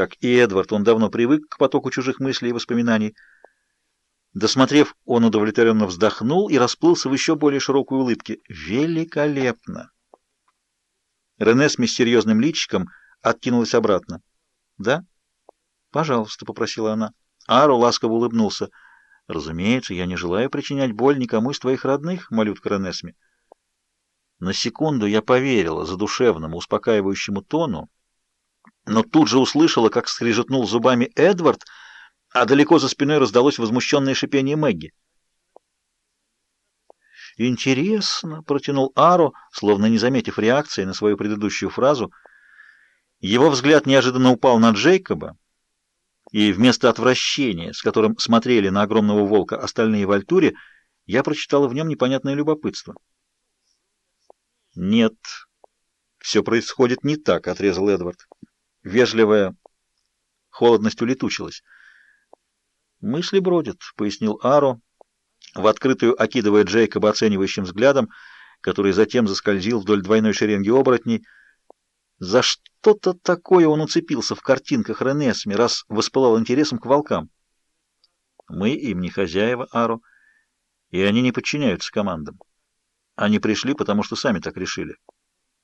Как и Эдвард, он давно привык к потоку чужих мыслей и воспоминаний. Досмотрев, он удовлетворенно вздохнул и расплылся в еще более широкой улыбке. «Великолепно!» Рене с мистериозным личиком откинулась обратно. «Да?» «Пожалуйста», — попросила она. Ару ласково улыбнулся. «Разумеется, я не желаю причинять боль никому из твоих родных, малютка Ренесми». На секунду я поверила задушевному, успокаивающему тону, но тут же услышала, как скрижетнул зубами Эдвард, а далеко за спиной раздалось возмущенное шипение Мэгги. «Интересно», — протянул Аро, словно не заметив реакции на свою предыдущую фразу. Его взгляд неожиданно упал на Джейкоба, и вместо отвращения, с которым смотрели на огромного волка остальные в Альтуре, я прочитала в нем непонятное любопытство. «Нет, все происходит не так», — отрезал Эдвард. Вежливая холодность улетучилась. «Мысли бродят», — пояснил Аро, в открытую окидывая Джейкоба оценивающим взглядом, который затем заскользил вдоль двойной шеренги оборотней. За что-то такое он уцепился в картинках Ренесми, раз воспылал интересом к волкам. Мы им не хозяева, Аро, и они не подчиняются командам. Они пришли, потому что сами так решили.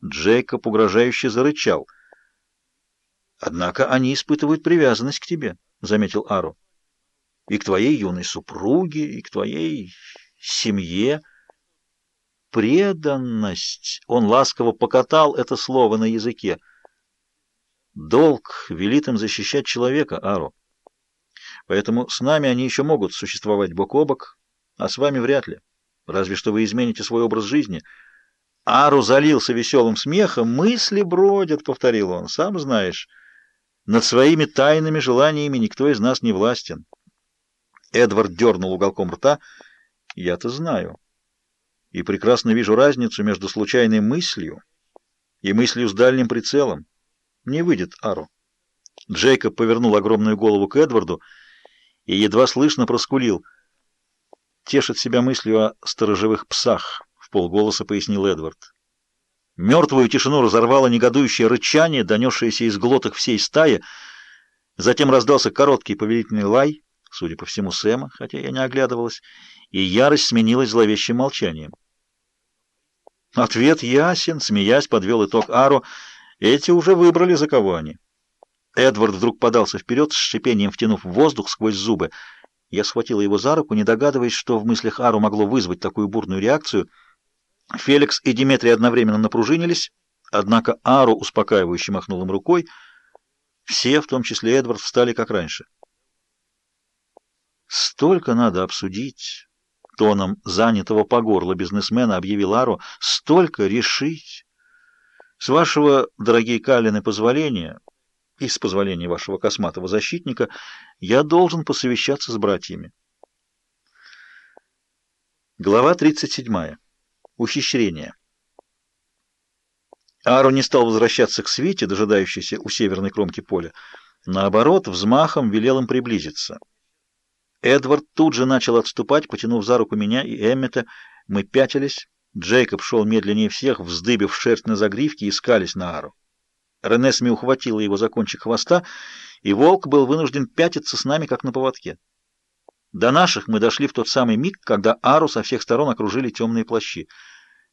Джейкоб угрожающе зарычал. «Однако они испытывают привязанность к тебе», — заметил Ару. «И к твоей юной супруге, и к твоей семье». «Преданность!» — он ласково покатал это слово на языке. «Долг велит им защищать человека, Ару. Поэтому с нами они еще могут существовать бок о бок, а с вами вряд ли. Разве что вы измените свой образ жизни». Ару залился веселым смехом. «Мысли бродят», — повторил он, — «сам знаешь». Над своими тайными желаниями никто из нас не властен. Эдвард дернул уголком рта. Я-то знаю. И прекрасно вижу разницу между случайной мыслью и мыслью с дальним прицелом. Не выйдет, Ару. Джейкоб повернул огромную голову к Эдварду и едва слышно проскулил. Тешит себя мыслью о сторожевых псах, в полголоса пояснил Эдвард. Мертвую тишину разорвало негодующее рычание, донесшееся из глоток всей стаи. Затем раздался короткий повелительный лай, судя по всему, Сэма, хотя я не оглядывалась, и ярость сменилась зловещим молчанием. Ответ ясен, смеясь, подвел итог Ару. Эти уже выбрали, за кого они. Эдвард вдруг подался вперед, с шипением втянув воздух сквозь зубы. Я схватила его за руку, не догадываясь, что в мыслях Ару могло вызвать такую бурную реакцию — Феликс и Диметрий одновременно напружинились, однако Ару успокаивающе махнул им рукой. Все, в том числе Эдвард, встали как раньше. «Столько надо обсудить», — тоном занятого по горло бизнесмена объявил Ару, — «столько решить. С вашего, дорогие Калины, позволения и с позволения вашего косматого защитника я должен посовещаться с братьями». Глава тридцать седьмая. Ухищрение. Ару не стал возвращаться к свите, дожидающейся у северной кромки поля. Наоборот, взмахом велел им приблизиться. Эдвард тут же начал отступать, потянув за руку меня и Эммета. Мы пятились. Джейкоб шел медленнее всех, вздыбив шерсть на загривке и скались на Ару. Ренесми ухватила его за кончик хвоста, и волк был вынужден пятиться с нами, как на поводке. До наших мы дошли в тот самый миг, когда Ару со всех сторон окружили темные плащи.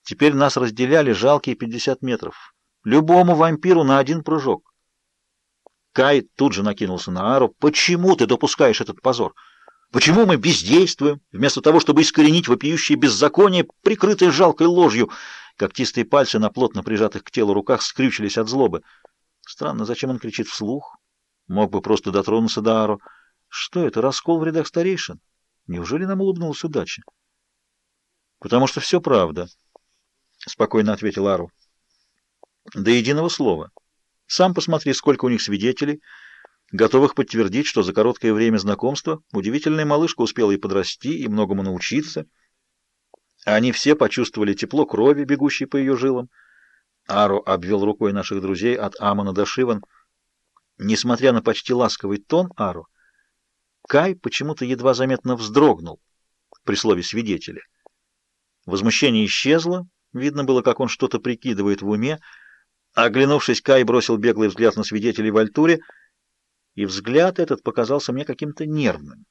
Теперь нас разделяли жалкие 50 метров. Любому вампиру на один прыжок. Кай тут же накинулся на Ару. «Почему ты допускаешь этот позор? Почему мы бездействуем, вместо того, чтобы искоренить вопиющее беззаконие, прикрытое жалкой ложью?» Когтистые пальцы на плотно прижатых к телу руках скрючились от злобы. Странно, зачем он кричит вслух? Мог бы просто дотронуться до Ару. Что это, раскол в рядах старейшин? Неужели нам улыбнулась удача? Потому что все правда, спокойно ответил Ару. До единого слова. Сам посмотри, сколько у них свидетелей, готовых подтвердить, что за короткое время знакомства удивительная малышка успела и подрасти, и многому научиться. Они все почувствовали тепло крови, бегущей по ее жилам. Ару обвел рукой наших друзей от Амона до Шиван. Несмотря на почти ласковый тон Ару, Кай почему-то едва заметно вздрогнул при слове свидетеля. Возмущение исчезло, видно было, как он что-то прикидывает в уме. Оглянувшись, Кай бросил беглый взгляд на свидетелей в альтуре и взгляд этот показался мне каким-то нервным.